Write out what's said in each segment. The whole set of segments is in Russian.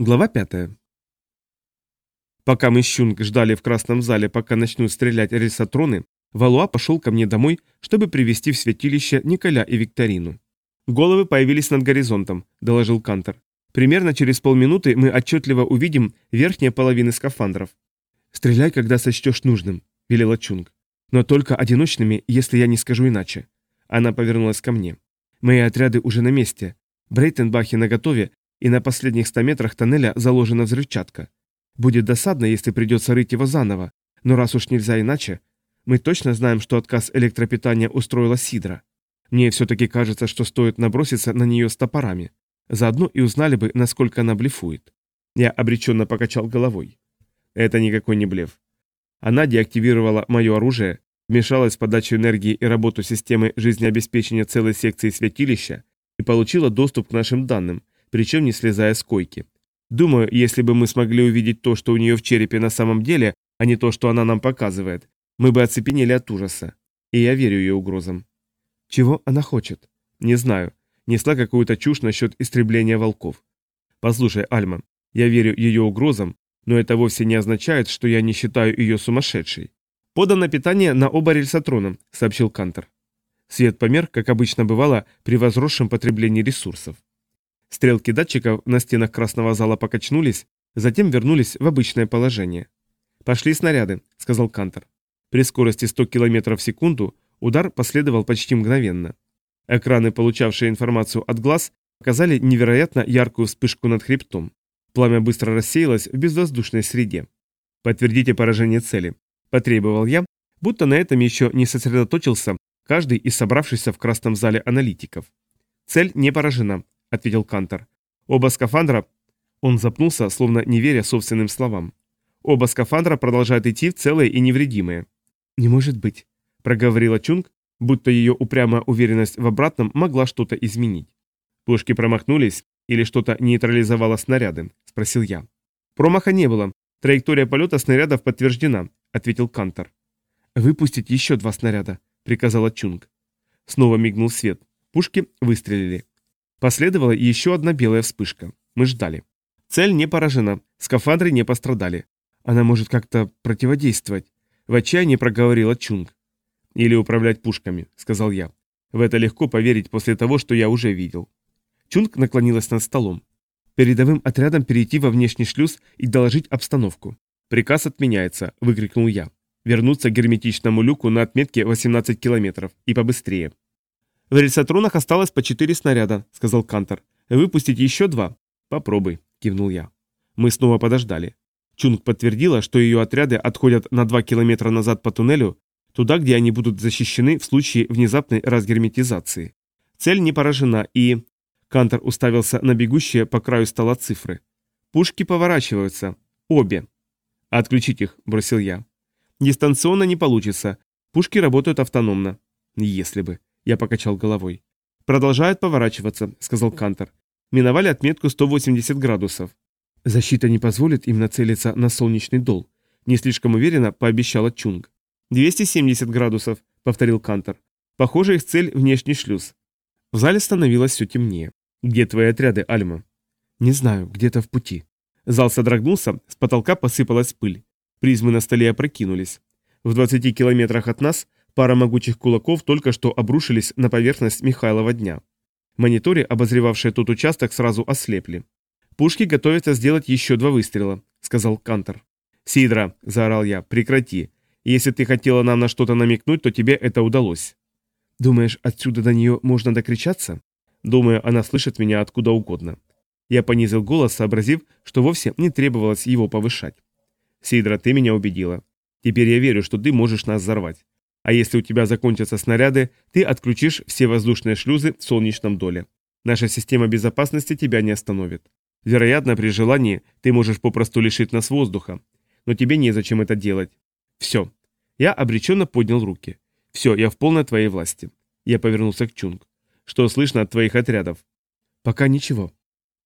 Глава 5. Пока мы с Чунг ждали в красном зале, пока начнут стрелять рельсотроны, Валуа пошел ко мне домой, чтобы привести в святилище Николя и Викторину. «Головы появились над горизонтом», – доложил Кантор. «Примерно через полминуты мы отчетливо увидим верхние половины скафандров». «Стреляй, когда сочтешь нужным», – велела Чунг. «Но только одиночными, если я не скажу иначе». Она повернулась ко мне. «Мои отряды уже на месте. Брейтенбахи наготове и на последних 100 метрах тоннеля заложена взрывчатка. Будет досадно, если придется рыть его заново, но раз уж нельзя иначе, мы точно знаем, что отказ электропитания устроила Сидра. Мне все-таки кажется, что стоит наброситься на нее с топорами. Заодно и узнали бы, насколько она блефует. Я обреченно покачал головой. Это никакой не блеф. Она деактивировала мое оружие, вмешалась в подачу энергии и работу системы жизнеобеспечения целой секции святилища и получила доступ к нашим данным, причем не слезая с койки. Думаю, если бы мы смогли увидеть то, что у нее в черепе на самом деле, а не то, что она нам показывает, мы бы оцепенели от ужаса. И я верю ее угрозам. Чего она хочет? Не знаю. Несла какую-то чушь насчет истребления волков. Послушай, Альма, я верю ее угрозам, но это вовсе не означает, что я не считаю ее сумасшедшей. Подано питание на оба рельсотрона, сообщил Кантер. Свет помер, как обычно бывало, при возросшем потреблении ресурсов. Стрелки датчиков на стенах красного зала покачнулись, затем вернулись в обычное положение. «Пошли снаряды», — сказал Кантор. При скорости 100 км в секунду удар последовал почти мгновенно. Экраны, получавшие информацию от глаз, показали невероятно яркую вспышку над хребтом. Пламя быстро рассеялось в безвоздушной среде. «Подтвердите поражение цели», – потребовал я, будто на этом еще не сосредоточился каждый из собравшихся в красном зале аналитиков. «Цель не поражена», ответил Кантор. Оба скафандра... Он запнулся, словно не веря собственным словам. Оба скафандра продолжают идти целые и невредимые. «Не может быть», — проговорила Чунг, будто ее упрямая уверенность в обратном могла что-то изменить. «Пушки промахнулись или что-то нейтрализовало снаряды?» — спросил я. «Промаха не было. Траектория полета снарядов подтверждена», — ответил Кантор. «Выпустить еще два снаряда», — приказала Чунг. Снова мигнул свет. Пушки выстрелили. Последовала еще одна белая вспышка. Мы ждали. Цель не поражена, скафандры не пострадали. Она может как-то противодействовать. В отчаянии проговорила Чунг. Или управлять пушками, сказал я. В это легко поверить после того, что я уже видел. Чунг наклонилась над столом. Передовым отрядом перейти во внешний шлюз и доложить обстановку. Приказ отменяется, выкрикнул я. Вернуться к герметичному люку на отметке 18 километров и побыстрее. «В рельсотронах осталось по четыре снаряда», — сказал Кантор. «Выпустить еще два?» «Попробуй», — кивнул я. Мы снова подождали. Чунг подтвердила, что ее отряды отходят на два километра назад по туннелю, туда, где они будут защищены в случае внезапной разгерметизации. Цель не поражена и... Кантор уставился на бегущие по краю стола цифры. Пушки поворачиваются. Обе. «Отключить их», — бросил я. «Дистанционно не получится. Пушки работают автономно». Если бы. Я покачал головой. «Продолжает поворачиваться», — сказал Кантор. «Миновали отметку 180 градусов». «Защита не позволит им нацелиться на солнечный дол», — не слишком уверенно пообещала Чунг. «270 градусов», — повторил Кантор. «Похоже, их цель — внешний шлюз». В зале становилось все темнее. «Где твои отряды, Альма?» «Не знаю, где-то в пути». Зал содрогнулся, с потолка посыпалась пыль. Призмы на столе опрокинулись. В 20 километрах от нас Пара могучих кулаков только что обрушились на поверхность Михайлова дня. Мониторы, обозревавшие тот участок, сразу ослепли. «Пушки готовятся сделать еще два выстрела», — сказал Кантор. «Сидра», — заорал я, — «прекрати. Если ты хотела нам на что-то намекнуть, то тебе это удалось». «Думаешь, отсюда до нее можно докричаться?» «Думаю, она слышит меня откуда угодно». Я понизил голос, сообразив, что вовсе не требовалось его повышать. «Сидра, ты меня убедила. Теперь я верю, что ты можешь нас взорвать. А если у тебя закончатся снаряды, ты отключишь все воздушные шлюзы в солнечном доле. Наша система безопасности тебя не остановит. Вероятно, при желании ты можешь попросту лишить нас воздуха. Но тебе незачем это делать. Все. Я обреченно поднял руки. Все, я в полной твоей власти. Я повернулся к Чунг. Что слышно от твоих отрядов? Пока ничего.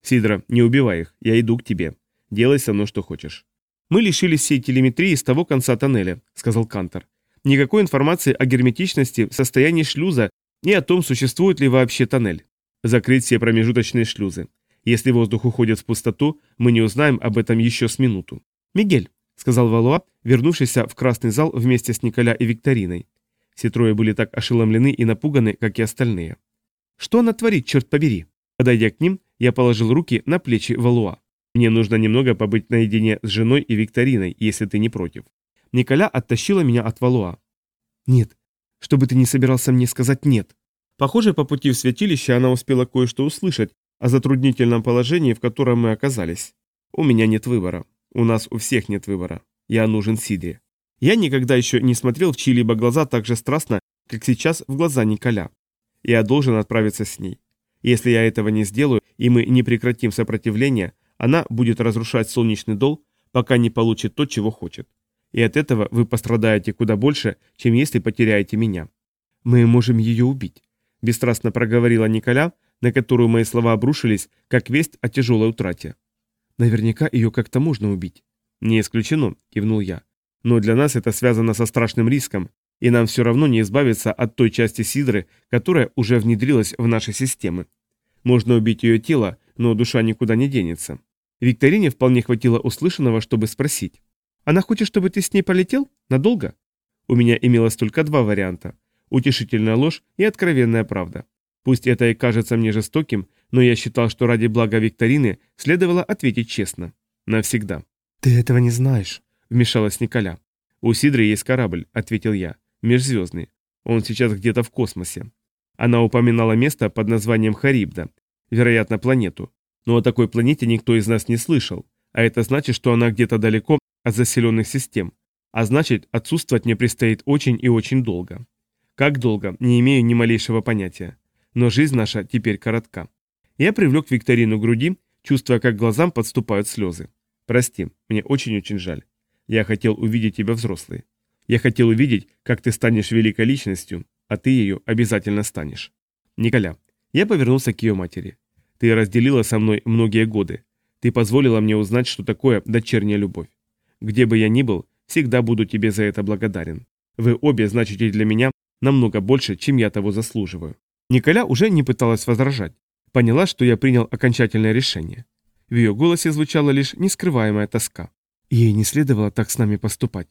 Сидра, не убивай их, я иду к тебе. Делай со мной что хочешь. Мы лишились всей телеметрии с того конца тоннеля, сказал Кантор. Никакой информации о герметичности, состоянии шлюза и о том, существует ли вообще тоннель. Закрыть все промежуточные шлюзы. Если воздух уходит в пустоту, мы не узнаем об этом еще с минуту. «Мигель», — сказал Валуа, вернувшийся в красный зал вместе с Николя и Викториной. Все трое были так ошеломлены и напуганы, как и остальные. «Что она творит, черт побери?» Подойдя к ним, я положил руки на плечи Валуа. «Мне нужно немного побыть наедине с женой и Викториной, если ты не против». Николя оттащила меня от Валуа. «Нет. Что бы ты ни собирался мне сказать «нет». Похоже, по пути в святилище она успела кое-что услышать о затруднительном положении, в котором мы оказались. У меня нет выбора. У нас у всех нет выбора. Я нужен Сидре. Я никогда еще не смотрел в чьи-либо глаза так же страстно, как сейчас в глаза Николя. Я должен отправиться с ней. Если я этого не сделаю, и мы не прекратим сопротивление, она будет разрушать солнечный дол, пока не получит то, чего хочет. И от этого вы пострадаете куда больше, чем если потеряете меня. Мы можем ее убить. — бесстрастно проговорила Николя, на которую мои слова обрушились, как весть о тяжелой утрате. «Наверняка ее как-то можно убить». «Не исключено», — кивнул я. «Но для нас это связано со страшным риском, и нам все равно не избавиться от той части Сидры, которая уже внедрилась в наши системы. Можно убить ее тело, но душа никуда не денется». Викторине вполне хватило услышанного, чтобы спросить. «Она хочет, чтобы ты с ней полетел? Надолго?» У меня имелось только два варианта утешительная ложь и откровенная правда. Пусть это и кажется мне жестоким, но я считал, что ради блага Викторины следовало ответить честно. Навсегда. «Ты этого не знаешь», — вмешалась Николя. «У Сидры есть корабль», — ответил я. «Межзвездный. Он сейчас где-то в космосе». Она упоминала место под названием Харибда, вероятно, планету. Но о такой планете никто из нас не слышал, а это значит, что она где-то далеко от заселенных систем, а значит, отсутствовать мне предстоит очень и очень долго. Как долго, не имею ни малейшего понятия. Но жизнь наша теперь коротка. Я привлек Викторину груди, чувствуя, как глазам подступают слезы. Прости, мне очень-очень жаль. Я хотел увидеть тебя взрослой. Я хотел увидеть, как ты станешь великой личностью, а ты ее обязательно станешь. Николя, я повернулся к ее матери. Ты разделила со мной многие годы. Ты позволила мне узнать, что такое дочерняя любовь. Где бы я ни был, всегда буду тебе за это благодарен. Вы обе значите для меня намного больше, чем я того заслуживаю. Николя уже не пыталась возражать. Поняла, что я принял окончательное решение. В ее голосе звучала лишь нескрываемая тоска. Ей не следовало так с нами поступать.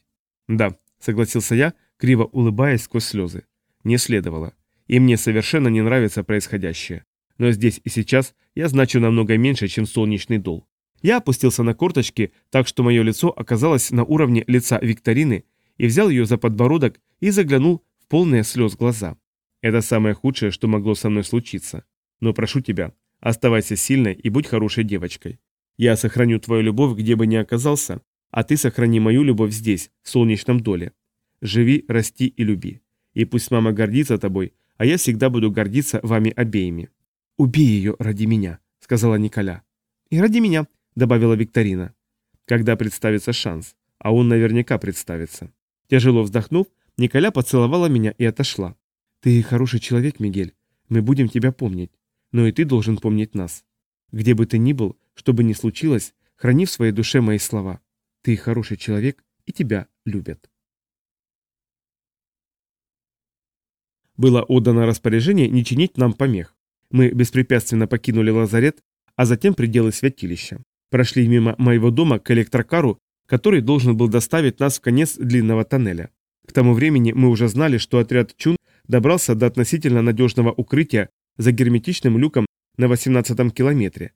Да, согласился я, криво улыбаясь сквозь слезы. Не следовало. И мне совершенно не нравится происходящее. Но здесь и сейчас я значу намного меньше, чем солнечный дол. Я опустился на корточки, так что мое лицо оказалось на уровне лица Викторины, и взял ее за подбородок и заглянул полные слез глаза. Это самое худшее, что могло со мной случиться. Но прошу тебя, оставайся сильной и будь хорошей девочкой. Я сохраню твою любовь, где бы ни оказался, а ты сохрани мою любовь здесь, в солнечном доле. Живи, расти и люби. И пусть мама гордится тобой, а я всегда буду гордиться вами обеими. «Убей ее ради меня», — сказала Николя. «И ради меня», — добавила Викторина. «Когда представится шанс, а он наверняка представится». Тяжело вздохнув, Николя поцеловала меня и отошла. «Ты хороший человек, Мигель. Мы будем тебя помнить. Но и ты должен помнить нас. Где бы ты ни был, что бы ни случилось, храни в своей душе мои слова. Ты хороший человек, и тебя любят». Было отдано распоряжение не чинить нам помех. Мы беспрепятственно покинули лазарет, а затем пределы святилища. Прошли мимо моего дома к электрокару, который должен был доставить нас в конец длинного тоннеля. К тому времени мы уже знали, что отряд Чун добрался до относительно надежного укрытия за герметичным люком на 18-м километре.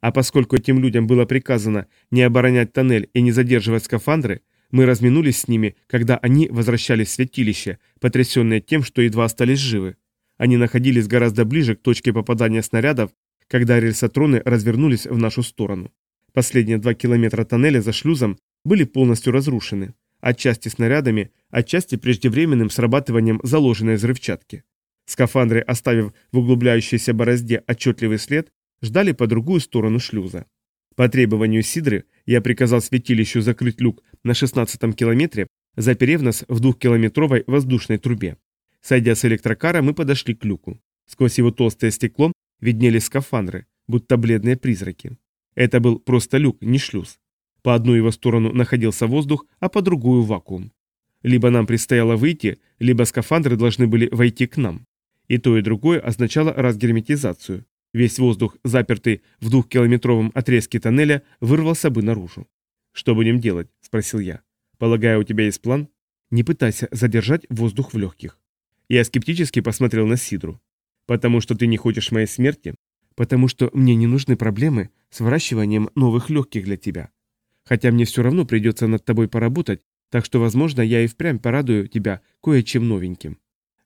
А поскольку этим людям было приказано не оборонять тоннель и не задерживать скафандры, мы разминулись с ними, когда они возвращались в святилище, потрясенные тем, что едва остались живы. Они находились гораздо ближе к точке попадания снарядов, когда рельсотроны развернулись в нашу сторону. Последние два километра тоннеля за шлюзом были полностью разрушены отчасти снарядами, отчасти преждевременным срабатыванием заложенной взрывчатки. Скафандры, оставив в углубляющейся борозде отчетливый след, ждали по другую сторону шлюза. По требованию Сидры я приказал святилищу закрыть люк на 16 километре, заперев нас в двухкилометровой воздушной трубе. Сойдя с электрокара, мы подошли к люку. Сквозь его толстое стекло виднелись скафандры, будто бледные призраки. Это был просто люк, не шлюз. По одну его сторону находился воздух, а по другую вакуум. Либо нам предстояло выйти, либо скафандры должны были войти к нам. И то, и другое означало разгерметизацию. Весь воздух, запертый в двухкилометровом отрезке тоннеля, вырвался бы наружу. «Что будем делать?» – спросил я. «Полагаю, у тебя есть план?» «Не пытайся задержать воздух в легких». Я скептически посмотрел на Сидру. «Потому что ты не хочешь моей смерти?» «Потому что мне не нужны проблемы с выращиванием новых легких для тебя. Хотя мне все равно придется над тобой поработать, так что, возможно, я и впрямь порадую тебя кое-чем новеньким».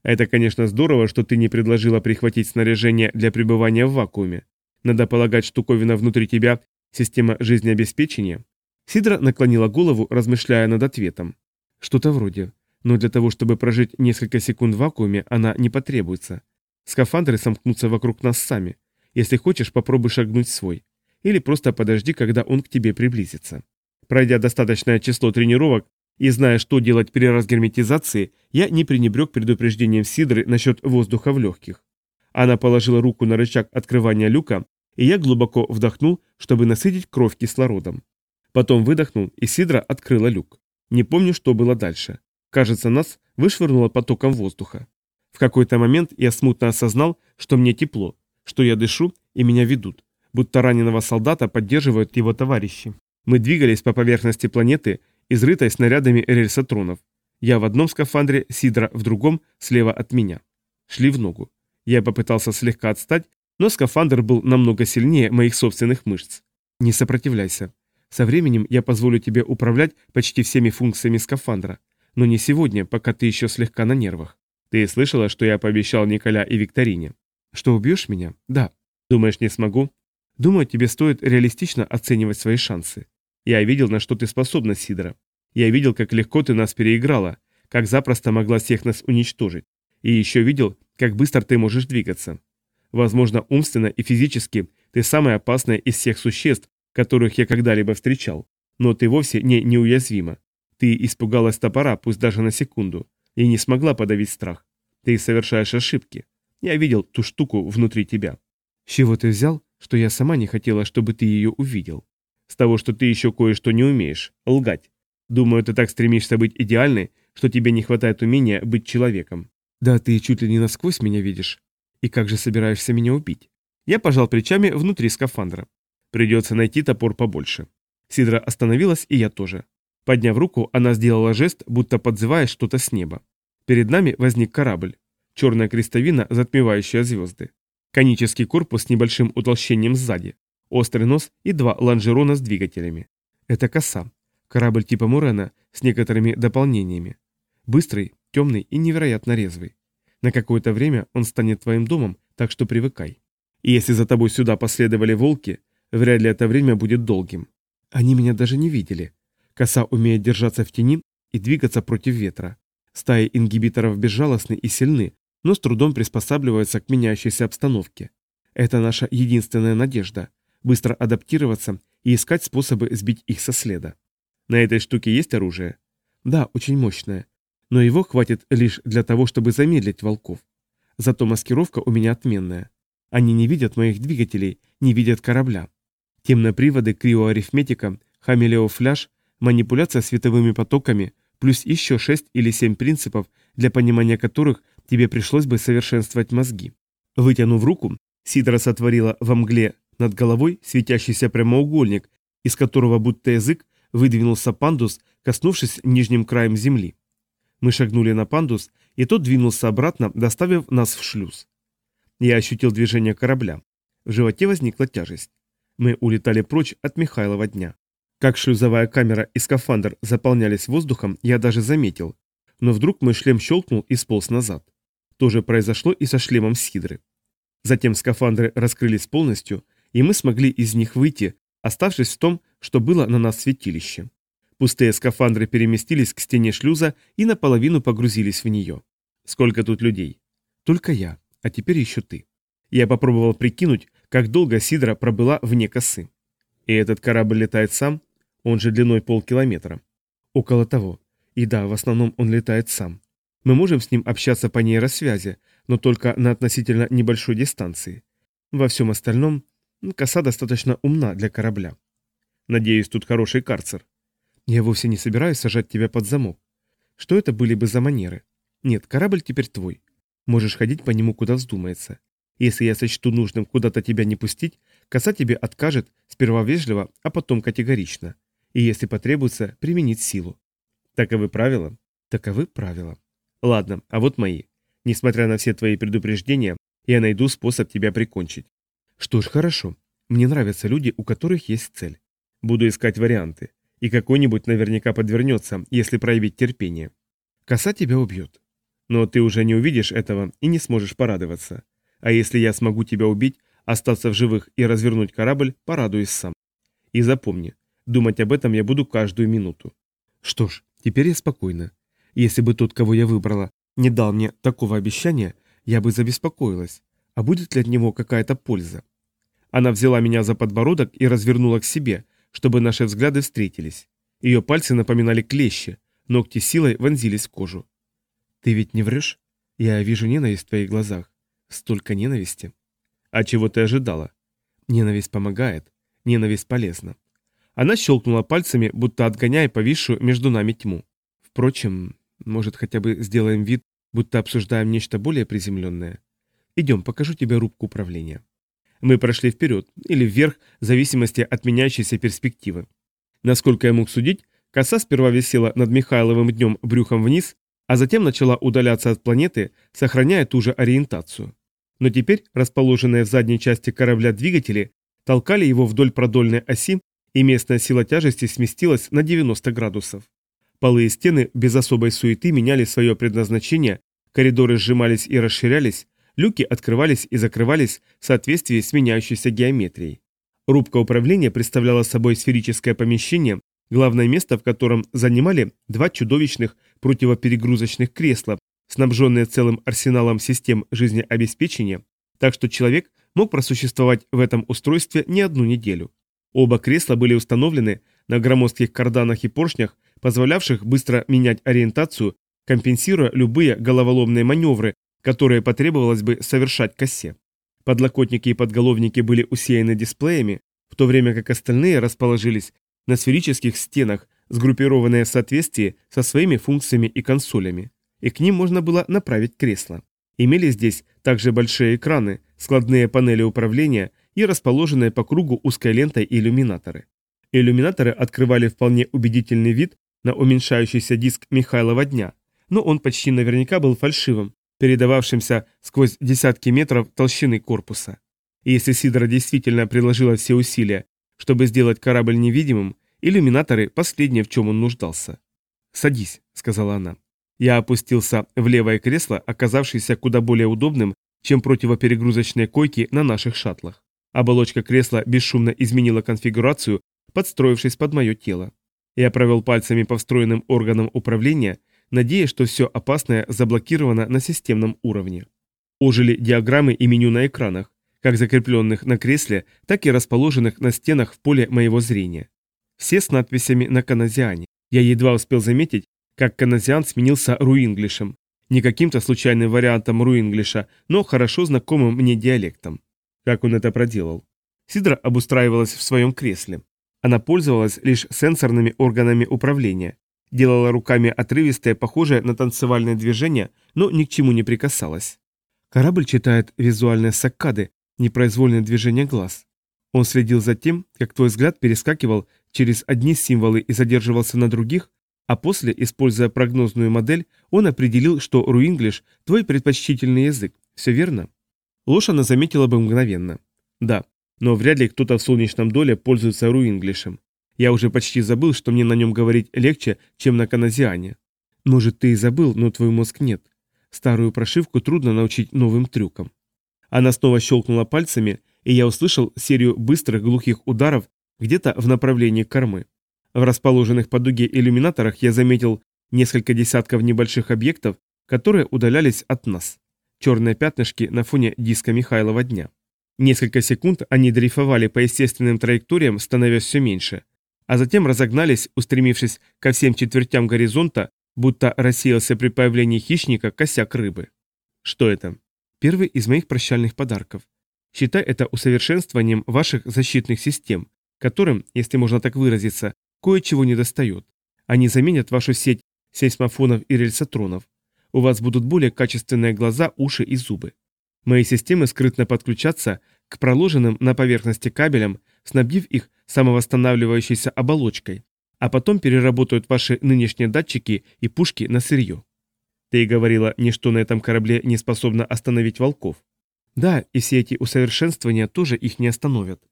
Это, конечно, здорово, что ты не предложила прихватить снаряжение для пребывания в вакууме. Надо полагать, штуковина внутри тебя – система жизнеобеспечения. Сидра наклонила голову, размышляя над ответом. Что-то вроде. Но для того, чтобы прожить несколько секунд в вакууме, она не потребуется. Скафандры сомкнутся вокруг нас сами. Если хочешь, попробуй шагнуть свой. Или просто подожди, когда он к тебе приблизится. Пройдя достаточное число тренировок, и зная, что делать при разгерметизации, я не пренебрег предупреждением Сидры насчет воздуха в легких. Она положила руку на рычаг открывания люка, и я глубоко вдохнул, чтобы насытить кровь кислородом. Потом выдохнул, и Сидра открыла люк. Не помню, что было дальше. Кажется, нас вышвырнуло потоком воздуха. В какой-то момент я смутно осознал, что мне тепло, что я дышу и меня ведут, будто раненого солдата поддерживают его товарищи. Мы двигались по поверхности планеты, изрытой снарядами рельсотронов. Я в одном скафандре, Сидра в другом, слева от меня. Шли в ногу. Я попытался слегка отстать, но скафандр был намного сильнее моих собственных мышц. Не сопротивляйся. Со временем я позволю тебе управлять почти всеми функциями скафандра. Но не сегодня, пока ты еще слегка на нервах. Ты слышала, что я пообещал Николя и Викторине? Что убьешь меня? Да. Думаешь, не смогу? Думаю, тебе стоит реалистично оценивать свои шансы. Я видел, на что ты способна, Сидора. Я видел, как легко ты нас переиграла, как запросто могла всех нас уничтожить. И еще видел, как быстро ты можешь двигаться. Возможно, умственно и физически ты самая опасная из всех существ, которых я когда-либо встречал. Но ты вовсе не неуязвима. Ты испугалась топора, пусть даже на секунду, и не смогла подавить страх. Ты совершаешь ошибки. Я видел ту штуку внутри тебя. С чего ты взял, что я сама не хотела, чтобы ты ее увидел? С того, что ты еще кое-что не умеешь. Лгать. Думаю, ты так стремишься быть идеальной, что тебе не хватает умения быть человеком. Да ты чуть ли не насквозь меня видишь. И как же собираешься меня убить? Я пожал плечами внутри скафандра. Придется найти топор побольше. Сидра остановилась, и я тоже. Подняв руку, она сделала жест, будто подзывая что-то с неба. Перед нами возник корабль. Черная крестовина, затмевающая звезды. Конический корпус с небольшим утолщением сзади острый нос и два лонжерона с двигателями. Это коса. Корабль типа Мурена с некоторыми дополнениями. Быстрый, темный и невероятно резвый. На какое-то время он станет твоим домом, так что привыкай. И если за тобой сюда последовали волки, вряд ли это время будет долгим. Они меня даже не видели. Коса умеет держаться в тени и двигаться против ветра. Стаи ингибиторов безжалостны и сильны, но с трудом приспосабливаются к меняющейся обстановке. Это наша единственная надежда быстро адаптироваться и искать способы сбить их со следа. На этой штуке есть оружие? Да, очень мощное. Но его хватит лишь для того, чтобы замедлить волков. Зато маскировка у меня отменная. Они не видят моих двигателей, не видят корабля. Темноприводы, криоарифметика, хамелеофляж, манипуляция световыми потоками, плюс еще 6 или 7 принципов, для понимания которых тебе пришлось бы совершенствовать мозги. Вытянув руку, Сидра сотворила во мгле над головой светящийся прямоугольник, из которого будто язык выдвинулся пандус, коснувшись нижним краем земли. Мы шагнули на пандус, и тот двинулся обратно, доставив нас в шлюз. Я ощутил движение корабля. В животе возникла тяжесть. Мы улетали прочь от Михайлова дня. Как шлюзовая камера и скафандр заполнялись воздухом, я даже заметил. Но вдруг мой шлем щелкнул и сполз назад. То же произошло и со шлемом Сидры. Затем скафандры раскрылись полностью, и мы смогли из них выйти, оставшись в том, что было на нас святилище. Пустые скафандры переместились к стене шлюза и наполовину погрузились в нее. Сколько тут людей? Только я, а теперь еще ты. Я попробовал прикинуть, как долго Сидра пробыла вне косы. И этот корабль летает сам, он же длиной полкилометра. Около того. И да, в основном он летает сам. Мы можем с ним общаться по нейросвязи, но только на относительно небольшой дистанции. Во всем остальном Коса достаточно умна для корабля. Надеюсь, тут хороший карцер. Я вовсе не собираюсь сажать тебя под замок. Что это были бы за манеры? Нет, корабль теперь твой. Можешь ходить по нему, куда вздумается. Если я сочту нужным куда-то тебя не пустить, коса тебе откажет, сперва вежливо, а потом категорично. И если потребуется, применить силу. Таковы правила? Таковы правила. Ладно, а вот мои. Несмотря на все твои предупреждения, я найду способ тебя прикончить. Что ж, хорошо. Мне нравятся люди, у которых есть цель. Буду искать варианты. И какой-нибудь наверняка подвернется, если проявить терпение. Коса тебя убьет. Но ты уже не увидишь этого и не сможешь порадоваться. А если я смогу тебя убить, остаться в живых и развернуть корабль, порадуюсь сам. И запомни, думать об этом я буду каждую минуту. Что ж, теперь я спокойна. Если бы тот, кого я выбрала, не дал мне такого обещания, я бы забеспокоилась. А будет ли от него какая-то польза? Она взяла меня за подбородок и развернула к себе, чтобы наши взгляды встретились. Ее пальцы напоминали клещи, ногти силой вонзились в кожу. «Ты ведь не врешь? Я вижу ненависть в твоих глазах. Столько ненависти». «А чего ты ожидала?» «Ненависть помогает. Ненависть полезна». Она щелкнула пальцами, будто отгоняя повисшую между нами тьму. «Впрочем, может, хотя бы сделаем вид, будто обсуждаем нечто более приземленное? Идем, покажу тебе рубку управления». Мы прошли вперед или вверх, в зависимости от меняющейся перспективы. Насколько я мог судить, коса сперва висела над Михайловым днем брюхом вниз, а затем начала удаляться от планеты, сохраняя ту же ориентацию. Но теперь расположенные в задней части корабля двигатели толкали его вдоль продольной оси, и местная сила тяжести сместилась на 90 градусов. Полы и стены без особой суеты меняли свое предназначение, коридоры сжимались и расширялись, Люки открывались и закрывались в соответствии с меняющейся геометрией. Рубка управления представляла собой сферическое помещение, главное место в котором занимали два чудовищных противоперегрузочных кресла, снабженные целым арсеналом систем жизнеобеспечения, так что человек мог просуществовать в этом устройстве не одну неделю. Оба кресла были установлены на громоздких карданах и поршнях, позволявших быстро менять ориентацию, компенсируя любые головоломные маневры, которые потребовалось бы совершать косе. Подлокотники и подголовники были усеяны дисплеями, в то время как остальные расположились на сферических стенах, сгруппированные в соответствии со своими функциями и консолями, и к ним можно было направить кресло. Имели здесь также большие экраны, складные панели управления и расположенные по кругу узкой лентой иллюминаторы. Иллюминаторы открывали вполне убедительный вид на уменьшающийся диск Михайлова дня, но он почти наверняка был фальшивым, передававшимся сквозь десятки метров толщины корпуса. И если Сидора действительно приложила все усилия, чтобы сделать корабль невидимым, иллюминаторы – последнее, в чем он нуждался. «Садись», – сказала она. Я опустился в левое кресло, оказавшееся куда более удобным, чем противоперегрузочные койки на наших шаттлах. Оболочка кресла бесшумно изменила конфигурацию, подстроившись под мое тело. Я провел пальцами по встроенным органам управления надеясь, что все опасное заблокировано на системном уровне. Ожили диаграммы и меню на экранах, как закрепленных на кресле, так и расположенных на стенах в поле моего зрения. Все с надписями на каназиане. Я едва успел заметить, как каназиан сменился руинглишем. Не каким-то случайным вариантом руинглиша, но хорошо знакомым мне диалектом. Как он это проделал? Сидра обустраивалась в своем кресле. Она пользовалась лишь сенсорными органами управления, Делала руками отрывистое, похожее на танцевальное движение, но ни к чему не прикасалась. Корабль читает визуальные саккады, непроизвольное движение глаз. Он следил за тем, как твой взгляд перескакивал через одни символы и задерживался на других, а после, используя прогнозную модель, он определил, что руинглиш – твой предпочтительный язык. Все верно? Ложь она заметила бы мгновенно. Да, но вряд ли кто-то в солнечном доле пользуется руинглишем. Я уже почти забыл, что мне на нем говорить легче, чем на каназиане. Может, ты и забыл, но твой мозг нет. Старую прошивку трудно научить новым трюкам. Она снова щелкнула пальцами, и я услышал серию быстрых глухих ударов где-то в направлении кормы. В расположенных по дуге иллюминаторах я заметил несколько десятков небольших объектов, которые удалялись от нас. Черные пятнышки на фоне диска Михайлова дня. Несколько секунд они дрейфовали по естественным траекториям, становясь все меньше – а затем разогнались, устремившись ко всем четвертям горизонта, будто рассеялся при появлении хищника косяк рыбы. Что это? Первый из моих прощальных подарков. Считай это усовершенствованием ваших защитных систем, которым, если можно так выразиться, кое-чего не достает. Они заменят вашу сеть сейсмофонов и рельсотронов. У вас будут более качественные глаза, уши и зубы. Мои системы скрытно подключатся к проложенным на поверхности кабелям, снабдив их самовосстанавливающейся оболочкой, а потом переработают ваши нынешние датчики и пушки на сырье. Ты говорила, ничто на этом корабле не способно остановить волков. Да, и все эти усовершенствования тоже их не остановят.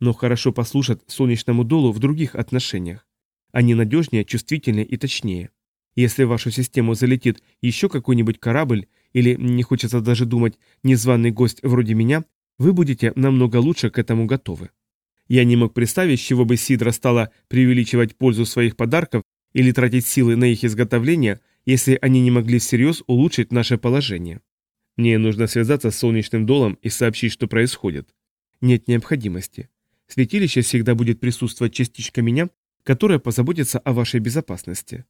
Но хорошо послушат солнечному долу в других отношениях. Они надежнее, чувствительнее и точнее. Если в вашу систему залетит еще какой-нибудь корабль, или, не хочется даже думать, незваный гость вроде меня, вы будете намного лучше к этому готовы. Я не мог представить, с чего бы Сидра стала преувеличивать пользу своих подарков или тратить силы на их изготовление, если они не могли всерьез улучшить наше положение. Мне нужно связаться с солнечным долом и сообщить, что происходит. Нет необходимости. Святилище всегда будет присутствовать частичка меня, которая позаботится о вашей безопасности.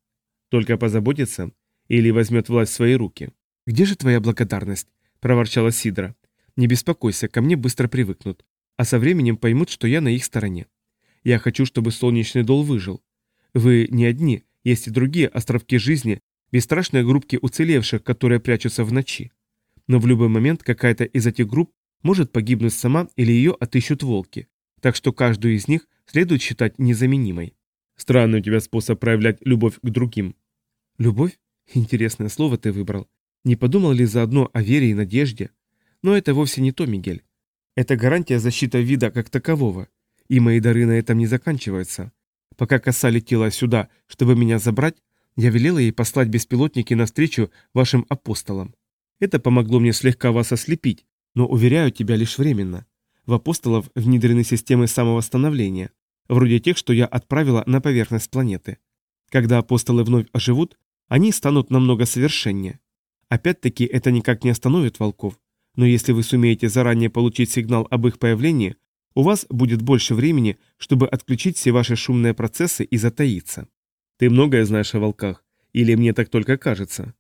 Только позаботится или возьмет власть в свои руки. «Где же твоя благодарность?» – проворчала Сидра. «Не беспокойся, ко мне быстро привыкнут, а со временем поймут, что я на их стороне. Я хочу, чтобы солнечный дол выжил. Вы не одни, есть и другие островки жизни, бесстрашные группки уцелевших, которые прячутся в ночи. Но в любой момент какая-то из этих групп может погибнуть сама или ее отыщут волки, так что каждую из них следует считать незаменимой. Странный у тебя способ проявлять любовь к другим. Любовь? Интересное слово ты выбрал. Не подумал ли заодно о вере и надежде? Но это вовсе не то, Мигель. Это гарантия защиты вида как такового. И мои дары на этом не заканчиваются. Пока коса летела сюда, чтобы меня забрать, я велела ей послать беспилотники навстречу вашим апостолам. Это помогло мне слегка вас ослепить, но, уверяю тебя, лишь временно. В апостолов внедрены системы самовосстановления, вроде тех, что я отправила на поверхность планеты. Когда апостолы вновь оживут, они станут намного совершеннее. Опять-таки, это никак не остановит волков, но если вы сумеете заранее получить сигнал об их появлении, у вас будет больше времени, чтобы отключить все ваши шумные процессы и затаиться. Ты многое знаешь о волках, или мне так только кажется?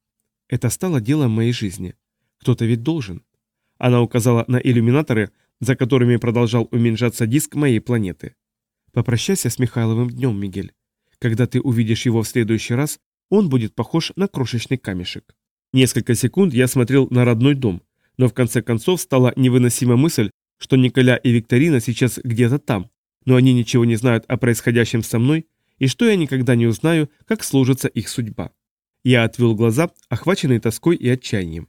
Это стало делом моей жизни. Кто-то ведь должен. Она указала на иллюминаторы, за которыми продолжал уменьшаться диск моей планеты. Попрощайся с Михайловым днем, Мигель. Когда ты увидишь его в следующий раз, он будет похож на крошечный камешек. Несколько секунд я смотрел на родной дом, но в конце концов стала невыносима мысль, что Николя и Викторина сейчас где-то там, но они ничего не знают о происходящем со мной, и что я никогда не узнаю, как сложится их судьба. Я отвел глаза, охваченный тоской и отчаянием.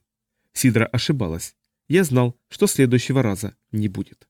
Сидра ошибалась. Я знал, что следующего раза не будет.